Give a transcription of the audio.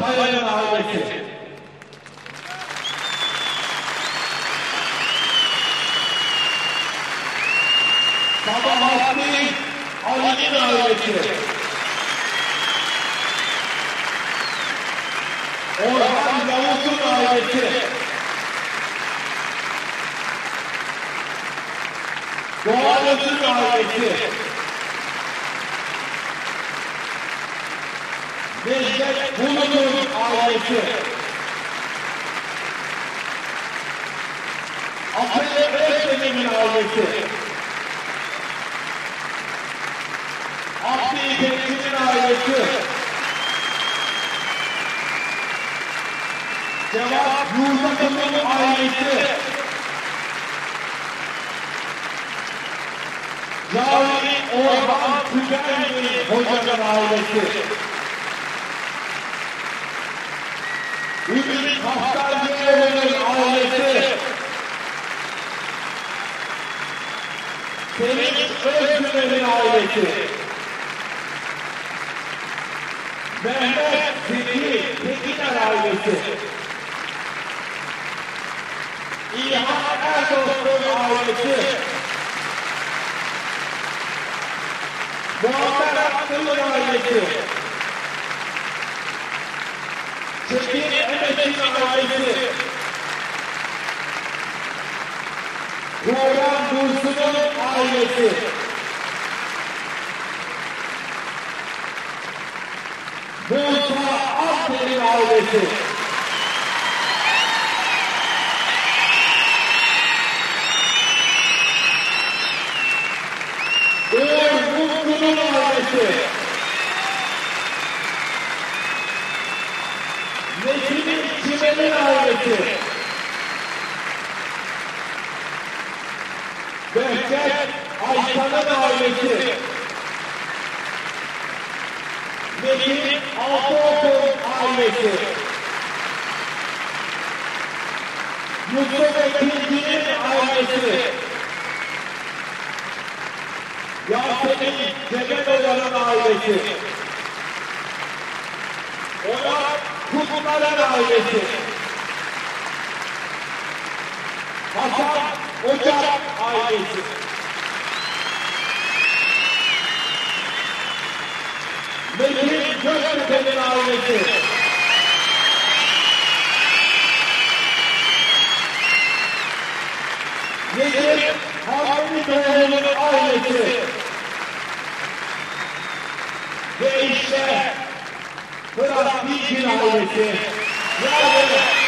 Kayan ailesi. Sabahattin Ali'nin ailesi. Orhan Yavuz'un ailesi. Doğan Öz'ün ailesi. Necdet Bulut'un ailesi. Atilla Özdemir'in ailesi. Abdi İpekçi'nin ailesi. Cevat Yurdakan'ın ailesi. Cavit Orhan Tükenli Hoca'nın ailesi. Ümit Kaftancıoğlu'nun ailesi. Sevinç Özgür'ün ailesi. Mehmet Zeki Tekiner ailesi. İlhan Erdost'un ailesi. Muammer Akıl'ın ailesi. Çetin Emeç'in ailesi. Program Dursun'un ailesi. Musa Alper'in ailesi. Uğur Mutlu'nun ailesi. Ailesi. Behçet Ayşan'ın ailesi. Metin Altıokul ailesi. Mustafa Tilki'nin ailesi. Yasemin Cebeloğlu'nun ailesi. Onat Kutlar'ın ailesi. Hasan Ocak ailesi. Metin Göktepe'nin ailesi. Necip Hamidioğlu'nun ailesi. Ve işte Fırat Bilgin ailesi. Yani